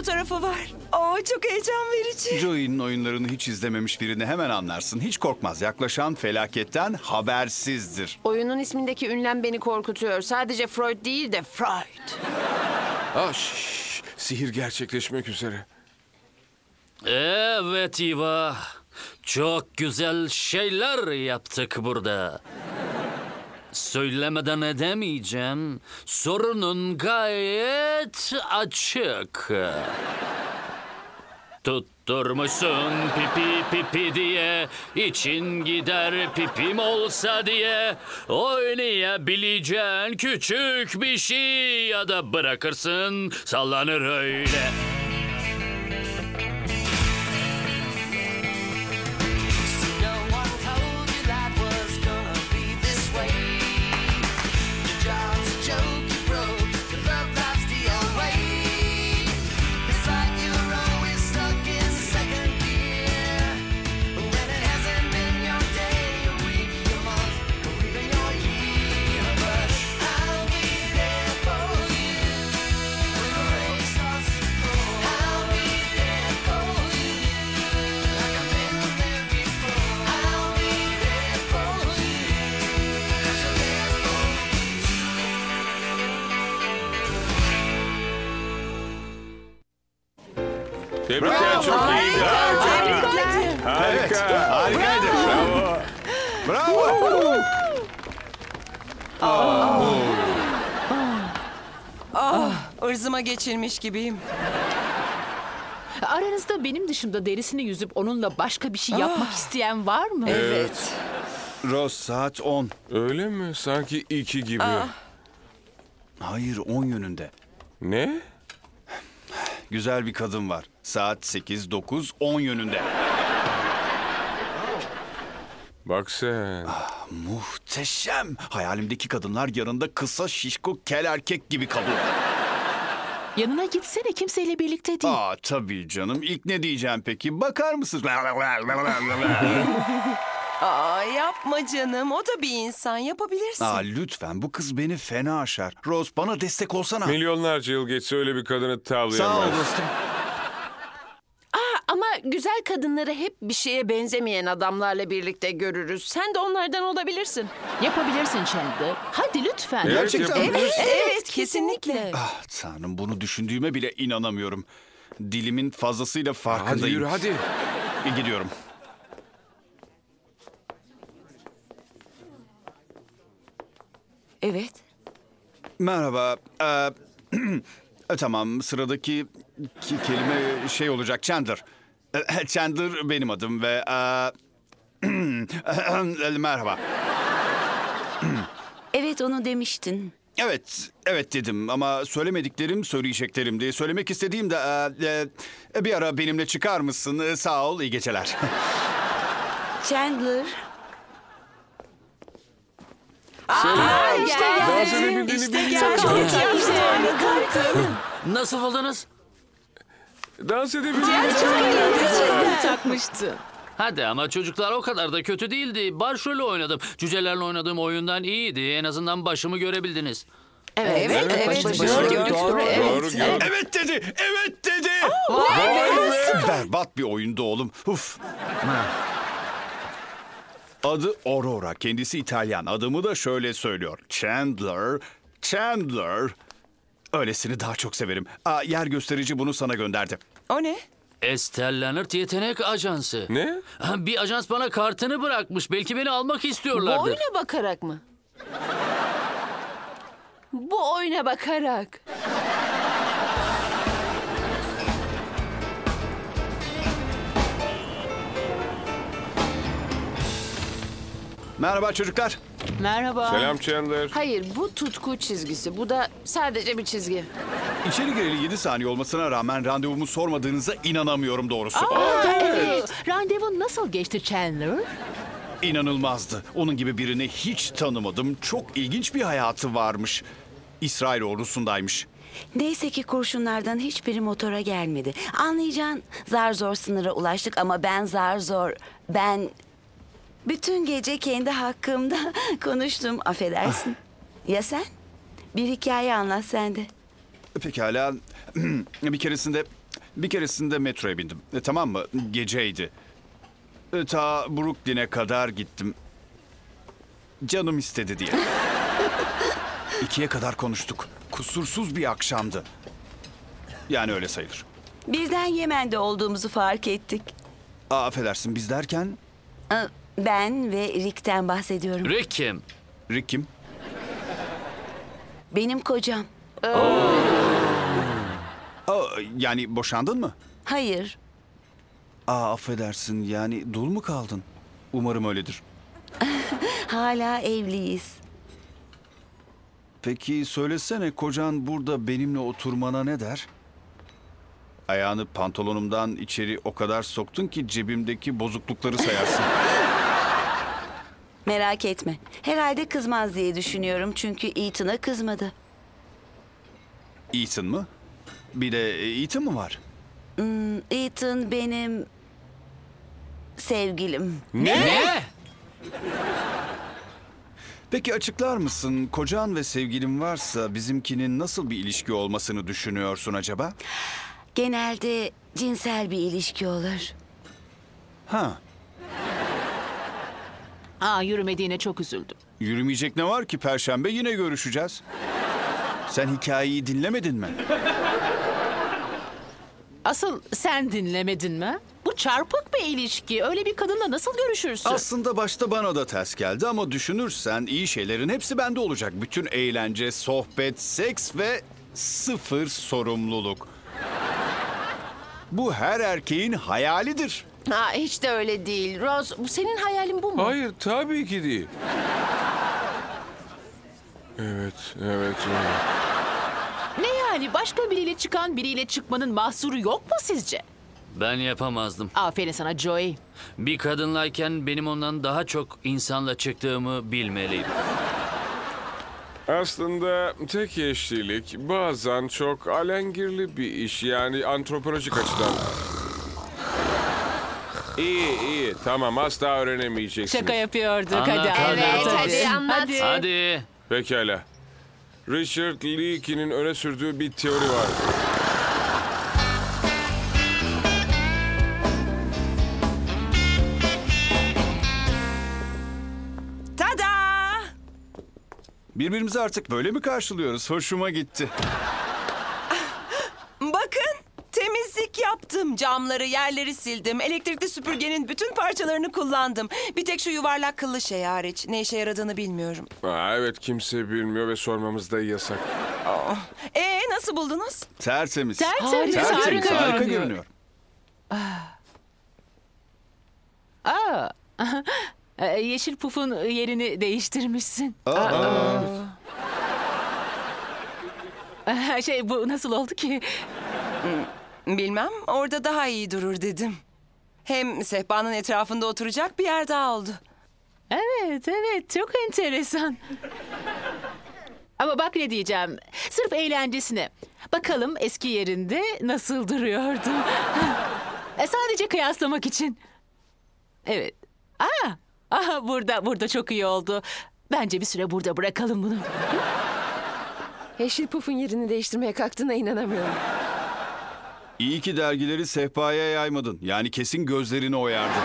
fotoğrafı var. Aa, çok heyecan verici. Joey'nin oyunlarını hiç izlememiş birini hemen anlarsın. Hiç korkmaz. Yaklaşan felaketten habersizdir. Oyunun ismindeki ünlem beni korkutuyor. Sadece Freud değil de Freud. Ah, şş, sihir gerçekleşmek üzere. Evet İva. Çok güzel şeyler yaptık burada. Söylemeden edemeyeceğim. Sorunun gayet açık. Tutturmuşsun pipi pipi diye için gider pipim olsa diye oynayabileceğin küçük bir şey ya da bırakırsın sallanır öyle. Irzıma geçirmiş gibiyim. Aranızda benim dışımda derisini yüzüp onunla başka bir şey yapmak isteyen var mı? Evet. Rose saat 10. Öyle mi? Sanki iki gibi. Hayır 10 yönünde. Ne? Güzel bir kadın var. Saat 8, 9, 10 yönünde. Bak sen. Muhteşem. Hayalimdeki kadınlar yanında kısa şişko kel erkek gibi kalıyor. Yanına gitsene kimseyle birlikte değil. Aa tabii canım. İlk ne diyeceğim peki? Bakar mısınız? Aa, yapma canım. O da bir insan. Yapabilirsin. Aa lütfen bu kız beni fena aşar. Rose bana destek olsana. Milyonlarca yıl geçse öyle bir kadını Sağ ol tavlayamaz. dostum. Ama güzel kadınları hep bir şeye benzemeyen adamlarla birlikte görürüz. Sen de onlardan olabilirsin. Yapabilirsin Chandler. Hadi lütfen. Evet, Gerçekten mi? yapabiliriz. Evet, kesinlikle. Ah tanrım bunu düşündüğüme bile inanamıyorum. Dilimin fazlasıyla Hadi farkındayım. yürü hadi. E, Gidiyorum. Evet. Merhaba. Ee, tamam sıradaki ki- kelime şey olacak Chandler. Ee, Chandler benim adım ve... e, merhaba. Evet onu demiştin. Evet, evet dedim ama söylemediklerim söyleyeceklerimdi. Söylemek istediğim de e, e, bir ara benimle çıkar mısın? E, sağ ol, iyi geceler. Chandler. Dans edebildiğini bilmiyorum. Nasıl buldunuz? Dans edebildiğini takmıştı. Hadi ama çocuklar o kadar da kötü değildi. Başrolü oynadım. Cücelerle oynadığım oyundan iyiydi. En azından başımı görebildiniz. Evet, Evet, evet. Doğru, gördük. doğru, Doğru evet. gördüm. evet dedi, evet dedi. Berbat bir oyundu oğlum. Uf. Adı Aurora, kendisi İtalyan. Adımı da şöyle söylüyor. Chandler, Chandler. Öylesini daha çok severim. Aa, yer gösterici bunu sana gönderdi. O ne? Estelle Leonard Yetenek Ajansı. Ne? Ha, Bir ajans bana kartını bırakmış. Belki beni almak Bu istiyorlardır. oyuna bakarak mı? Bu oyuna bakarak. Merhaba çocuklar. Merhaba. Selam Chandler. Hayır bu tutku çizgisi. Bu da sadece bir çizgi. İçeri gireli 7 saniye olmasına rağmen randevumu sormadığınıza inanamıyorum doğrusu. Evet. Randevun nasıl geçti Chandler? İnanılmazdı. Onun gibi birini hiç tanımadım. Çok ilginç bir hayatı varmış. İsrail ordusundaymış. Neyse ki kurşunlardan hiçbiri motora gelmedi. Anlayacağın zar zor sınıra ulaştık ama ben zar zor... Ben bütün gece kendi hakkımda konuştum affedersin. Ya sen? Bir hikaye anlat sen de. Pekala. bir keresinde Bir keresinde metroya bindim. E, tamam mı? Geceydi. E, ta Brooklyn'e kadar gittim. Canım istedi diye. İkiye kadar konuştuk. Kusursuz bir akşamdı. Yani öyle sayılır. Birden Yemen'de olduğumuzu fark ettik. Aa, affedersin biz derken Aa, Ben ve Rick'ten bahsediyorum. Rick kim? Rick kim? Benim kocam. Aa, yani boşandın mı? Hayır. Aa affedersin yani dul mu kaldın? Umarım öyledir. Hala evliyiz. Peki söylesene kocan burada benimle oturmana ne der? Ayağını pantolonumdan içeri o kadar soktun ki cebimdeki bozuklukları sayarsın. Merak etme. Herhalde kızmaz diye düşünüyorum çünkü Ethan'a kızmadı. Ethan mı? Bir de Ethan mı var? Ethan benim sevgilim. Ne? Peki açıklar mısın? Kocan ve sevgilin varsa bizimkinin nasıl bir ilişki olmasını düşünüyorsun acaba? Genelde cinsel bir ilişki olur. Ha, Aa yürümediğine çok üzüldüm. yürümeyecek ne var ki perşembe yine görüşeceğiz. Sen hikayeyi dinlemedin mi? Asıl sen dinlemedin mi? Bu çarpık bir ilişki. Öyle bir kadınla nasıl görüşürsün? Aslında başta bana da ters geldi ama düşünürsen iyi şeylerin hepsi bende olacak. Bütün eğlence, sohbet, seks ve sıfır sorumluluk. Bu her erkeğin hayalidir. Ha, hiç de öyle değil. Rose, bu senin hayalin bu mu? Hayır tabii ki değil. Evet, evet. evet. Ne yani başka biriyle çıkan biriyle çıkmanın mahsuru yok mu sizce? Ben yapamazdım. Aferin sana Joey. Bir kadınlayken benim ondan daha çok insanla çıktığımı bilmeliydim. Aslında tek eşlilik bazen çok alengirli bir iş. Yani antropolojik açıdan. İyi iyi tamam asla öğrenemeyeceksiniz. Şaka yapıyorduk. Anlat, hadi hadi. anlat. Evet, hadi, anlat. Hadi. Hadi. Pekala. Richard Leakey'nin öne sürdüğü bir teori var. Tada! Birbirimizi artık böyle mi karşılıyoruz? Hoşuma gitti. Yaptım. Camları, yerleri sildim. Elektrikli süpürgenin bütün parçalarını kullandım. Bir tek şu yuvarlak kıllı şey hariç. Ne işe yaradığını bilmiyorum. Aa, evet kimse bilmiyor ve sormamız da yasak. Ee nasıl buldunuz? Tertemiz. Tertemiz, Tertemiz, harika harika görünüyor. görünüyor. Aa. Ee, Yeşil pufun yerini değiştirmişsin. Aa, Şey bu nasıl oldu ki? Bilmem. Orada daha iyi durur dedim. Hem sehpanın etrafında oturacak bir yer daha oldu. Evet evet çok enteresan. Ama bak ne diyeceğim. Sırf eğlencesine. Bakalım eski yerinde nasıl duruyordu. E, Sadece kıyaslamak için. Evet. Aa, aha burada burada çok iyi oldu. Bence bir süre burada bırakalım bunu. Yeşil pufun yerini değiştirmeye kalktığına inanamıyorum. İyi ki dergileri sehpaya yaymadın. Yani kesin gözlerini oyardı.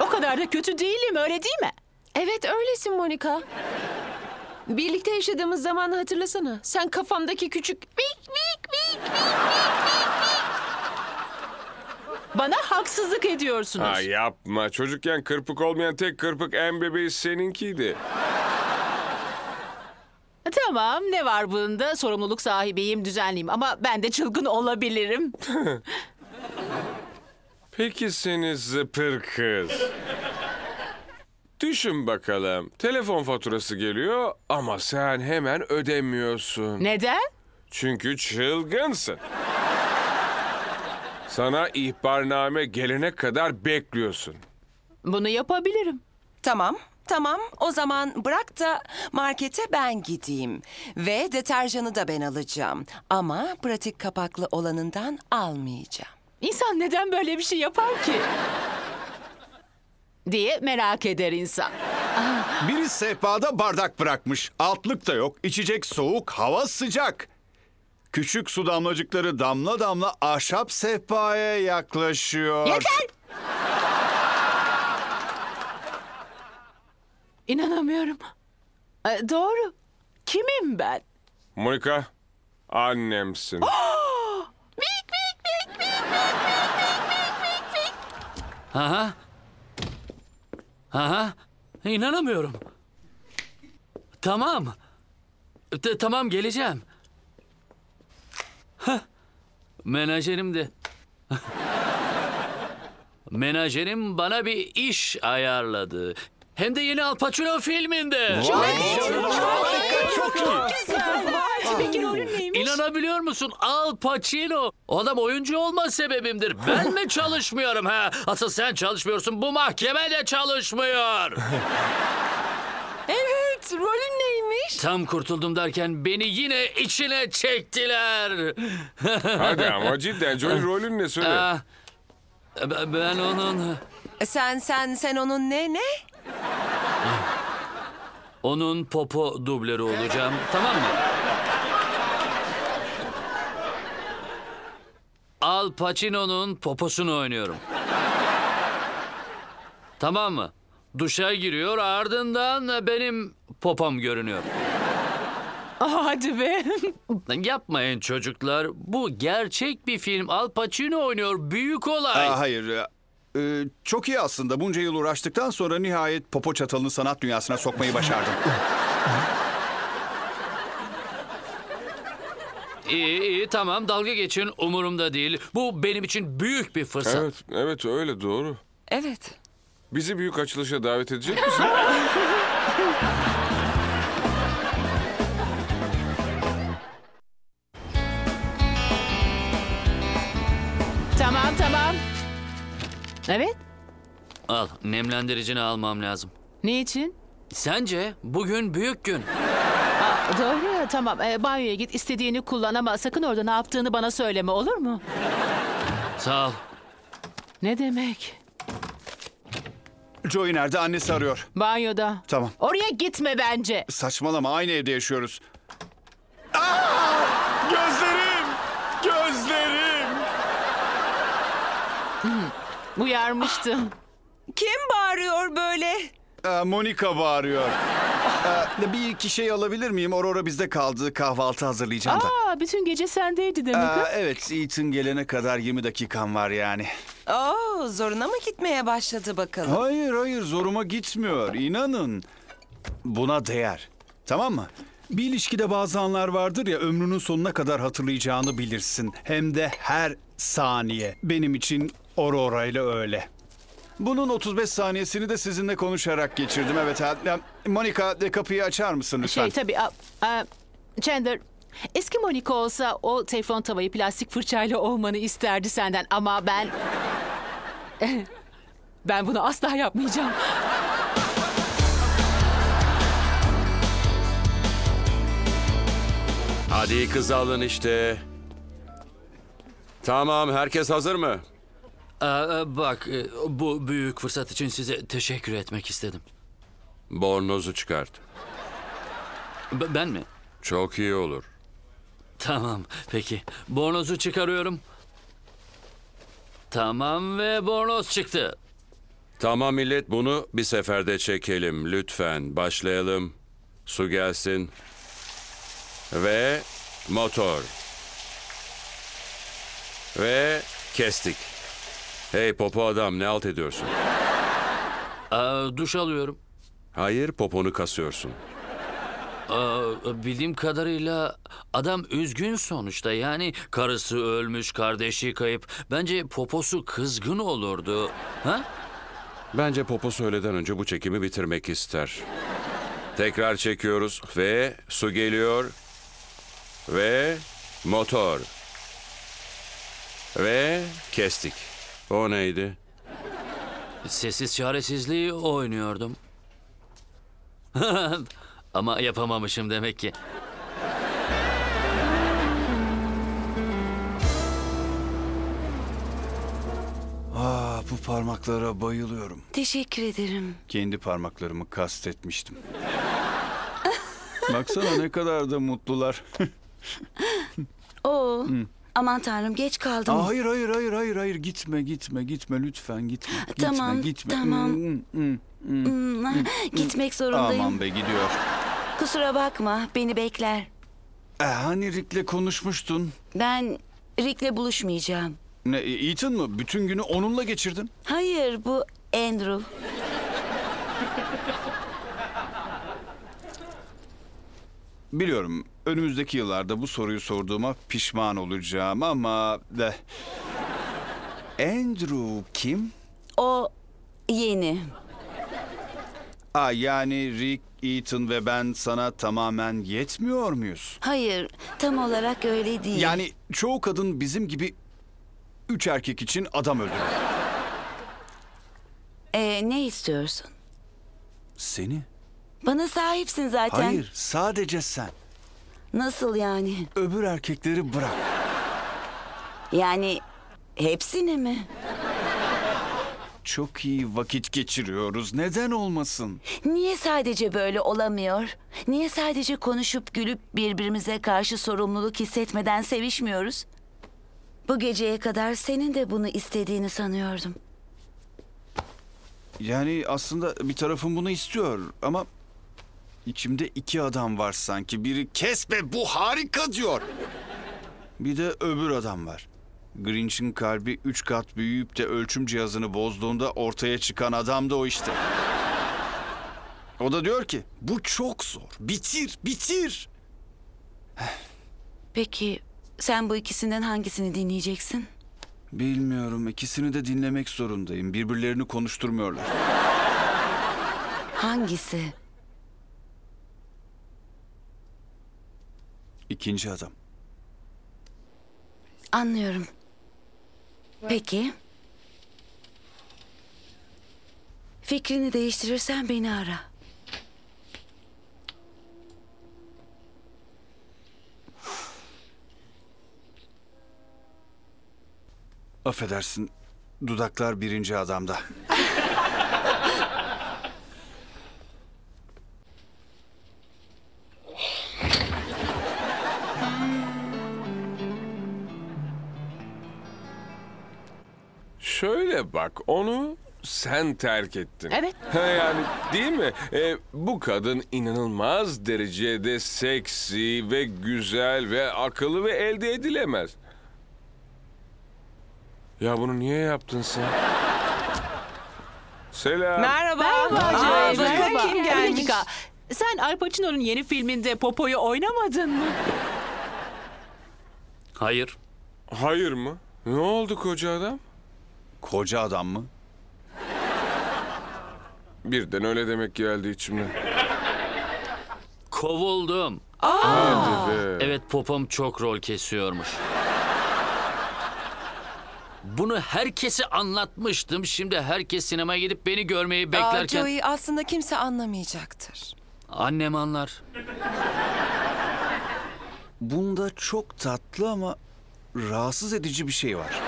O kadar da kötü değilim öyle değil mi? Evet öylesin Monika. Birlikte yaşadığımız zamanı hatırlasana. Sen kafamdaki küçük vik vik vik Bana haksızlık ediyorsunuz. Ha yapma. Çocukken kırpık olmayan tek kırpık en bebeği seninkiydi. Tamam ne var bunda? Sorumluluk sahibiyim, düzenliyim ama ben de çılgın olabilirim. Peki seni zıpır kız. Düşün bakalım. Telefon faturası geliyor ama sen hemen ödemiyorsun. Neden? Çünkü çılgınsın. Sana ihbarname gelene kadar bekliyorsun. Bunu yapabilirim. Tamam, tamam. O zaman bırak da markete ben gideyim. Ve deterjanı da ben alacağım. Ama pratik kapaklı olanından almayacağım. İnsan neden böyle bir şey yapar ki? diye merak eder insan. Biri sehpada bardak bırakmış. Altlık da yok. İçecek soğuk, hava sıcak. Küçük su damlacıkları damla damla ahşap sehpaya yaklaşıyor. Yeter! İnanamıyorum. E, doğru. Kimim ben? Monika, annemsin. Aha. Aha. İnanamıyorum. Tamam. T- tamam geleceğim. Hah. Menajerim de. Menajerim bana bir iş ayarladı. Hem de yeni Al Pacino filminde. Peki rolün neymiş? İnanabiliyor musun? Al Pacino. O adam oyuncu olma sebebimdir. Ben mi çalışmıyorum ha? Asıl sen çalışmıyorsun. Bu mahkeme de çalışmıyor. Evet, rolün neymiş? Tam kurtuldum derken beni yine içine çektiler. Hadi ama cidden Joey rolün ne söyle. Ah, ben onun Sen, sen, sen onun ne ne? Onun popo dublörü olacağım. Tamam mı? Al Pacino'nun poposunu oynuyorum. Tamam mı? Duşa giriyor ardından benim popom görünüyor. Aa, hadi be. Yapmayın çocuklar. Bu gerçek bir film. Al Pacino oynuyor. Büyük olay. Aa, hayır. Ee, çok iyi aslında. Bunca yıl uğraştıktan sonra nihayet popo çatalını sanat dünyasına sokmayı başardım. İyi iyi tamam dalga geçin umurumda değil. Bu benim için büyük bir fırsat. Evet, evet öyle doğru. Evet. Bizi büyük açılışa davet edecek misin? Evet. Al nemlendiricini almam lazım. Niçin? Sence bugün büyük gün. Aa, doğru ya tamam. E, banyoya git istediğini kullan ama sakın orada ne yaptığını bana söyleme olur mu? Sağ ol. Ne demek? Joey nerede? Annesi arıyor. Banyoda. Tamam. Oraya gitme bence. Saçmalama aynı evde yaşıyoruz. Uyarmıştım. Kim bağırıyor böyle? Aa, Monika bağırıyor. Aa, bir iki şey alabilir miyim? Aurora bizde kaldı. Kahvaltı hazırlayacağım da. Aa, bütün gece sendeydi demek ha? evet, Ethan gelene kadar 20 dakikam var yani. Oo, zoruna mı gitmeye başladı bakalım? Hayır hayır zoruma gitmiyor. İnanın. Buna değer. Tamam mı? Bir ilişkide bazı anlar vardır ya ömrünün sonuna kadar hatırlayacağını bilirsin. Hem de her saniye. Benim için Aurora ile öyle. Bunun 35 saniyesini de sizinle konuşarak geçirdim. Evet. ha. Ya, Monika de kapıyı açar mısın lütfen? Şey tabii. a- a- Chandler, eski Monica olsa o teflon tavayı plastik fırçayla olmanı isterdi senden ama ben... ben bunu asla yapmayacağım. Hadi kız alın işte. Tamam, herkes hazır mı? Aa, bak e, bu büyük fırsat için size teşekkür etmek istedim. Bornozu çıkart. B- ben mi? Çok iyi olur. Tamam peki. Bornozu çıkarıyorum. Tamam ve bornoz çıktı. Tamam millet, bunu bir seferde çekelim. Lütfen başlayalım. Su gelsin. Ve motor. Ve kestik. Hey popo adam ne alt ediyorsun? Aa, duş alıyorum. Hayır poponu kasıyorsun. Aa, bildiğim kadarıyla adam üzgün sonuçta. Yani karısı ölmüş, kardeşi kayıp. Bence poposu kızgın olurdu. Ha? Bence popo söyleden önce bu çekimi bitirmek ister. Tekrar çekiyoruz ve su geliyor. Ve motor. Ve kestik. O neydi? Sessiz çaresizliği oynuyordum. Ama yapamamışım demek ki. Aa, bu parmaklara bayılıyorum. Teşekkür ederim. Kendi parmaklarımı kastetmiştim. Baksana ne kadar da mutlular. Oo. Aman tanrım geç kaldım. Aa, hayır hayır hayır hayır hayır gitme gitme gitme lütfen gitme. Gitme Tamam, gitme. tamam. Hmm, hmm, hmm. Hmm, Gitmek zorundayım. Aman be gidiyor. Kusura bakma beni bekler. E, hani Rick'le konuşmuştun? Ben Rick'le buluşmayacağım. Ne e, Ethan mı? Bütün günü onunla geçirdin. Hayır bu Andrew. Biliyorum önümüzdeki yıllarda bu soruyu sorduğuma pişman olacağım ama... De... Andrew kim? O yeni. Aa, yani Rick, Ethan ve ben sana tamamen yetmiyor muyuz? Hayır tam olarak öyle değil. Yani çoğu kadın bizim gibi üç erkek için adam öldürür. Ee, ne istiyorsun? Seni? Bana sahipsin zaten. Hayır, sadece sen. Nasıl yani? Öbür erkekleri bırak. Yani hepsini mi? Çok iyi vakit geçiriyoruz. Neden olmasın? Niye sadece böyle olamıyor? Niye sadece konuşup gülüp birbirimize karşı sorumluluk hissetmeden sevişmiyoruz? Bu geceye kadar senin de bunu istediğini sanıyordum. Yani aslında bir tarafım bunu istiyor ama içimde iki adam var sanki. Biri kes be bu harika diyor. Bir de öbür adam var. Grinch'in kalbi üç kat büyüyüp de ölçüm cihazını bozduğunda ortaya çıkan adam da o işte. O da diyor ki bu çok zor. Bitir, bitir. Peki sen bu ikisinden hangisini dinleyeceksin? Bilmiyorum ikisini de dinlemek zorundayım. Birbirlerini konuşturmuyorlar. Hangisi? İkinci adam. Anlıyorum. Peki. Fikrini değiştirirsen beni ara. Affedersin. Dudaklar birinci adamda. Şöyle bak onu sen terk ettin. Evet. Ha, yani değil mi? E, bu kadın inanılmaz derecede seksi ve güzel ve akıllı ve elde edilemez. Ya bunu niye yaptın sen? Selam. Merhaba. Merhaba Aa, merhaba. kim Bir gelmiş. dakika. Sen Al Pacino'nun yeni filminde Popo'yu oynamadın mı? Hayır. Hayır mı? Ne oldu koca adam? Koca adam mı? Birden öyle demek geldi içimden. Kovuldum. Hadi be. Evet popom çok rol kesiyormuş. Bunu herkese anlatmıştım. Şimdi herkes sinemaya gidip beni görmeyi Aa, beklerken... Joey aslında kimse anlamayacaktır. Annem anlar. Bunda çok tatlı ama rahatsız edici bir şey var.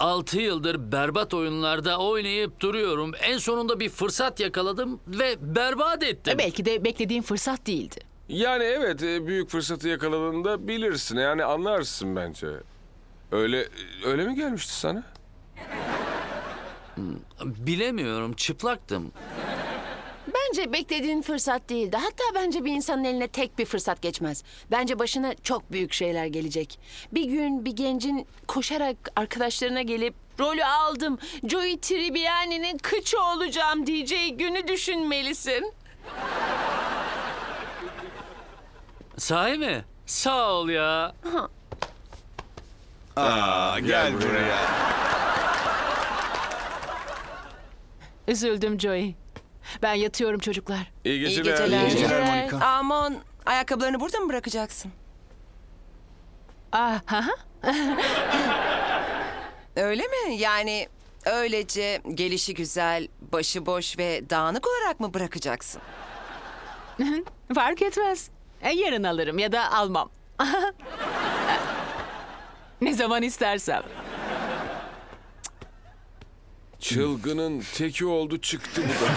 Altı yıldır berbat oyunlarda oynayıp duruyorum. En sonunda bir fırsat yakaladım ve berbat ettim. Belki de beklediğin fırsat değildi. Yani evet e, büyük fırsatı yakaladığında bilirsin yani anlarsın bence. Öyle öyle mi gelmişti sana? Bilemiyorum çıplaktım. Bence beklediğin fırsat değildi. Hatta bence bir insanın eline tek bir fırsat geçmez. Bence başına çok büyük şeyler gelecek. Bir gün bir gencin koşarak arkadaşlarına gelip rolü aldım. Joey Tribbiani'nin kıçı olacağım diyeceği günü düşünmelisin. Sahi mi? Sağ ol ya. Aa, gel, buraya. Üzüldüm Joey. Ben yatıyorum çocuklar. İyi İyi geceler. geceler. İyi geceler Monika. Aman ayakkabılarını burada mı bırakacaksın? Ah, ha. Öyle mi? Yani öylece gelişi güzel, başıboş ve dağınık olarak mı bırakacaksın? Fark etmez. E, yarın alırım ya da almam. ne zaman istersem. Çılgının teki oldu çıktı bu da.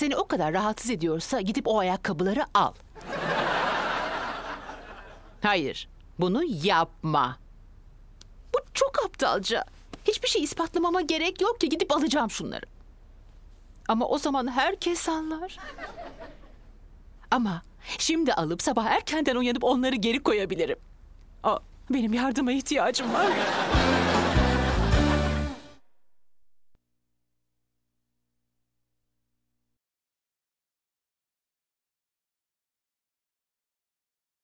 Seni o kadar rahatsız ediyorsa gidip o ayakkabıları al. Hayır, bunu yapma. Bu çok aptalca. Hiçbir şey ispatlamama gerek yok ki gidip alacağım şunları. Ama o zaman herkes anlar. Ama şimdi alıp sabah erkenden uyanıp onları geri koyabilirim. Aa, benim yardıma ihtiyacım var.